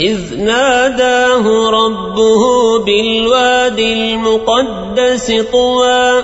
إذ ناداه ربه بالواد المقدس طوى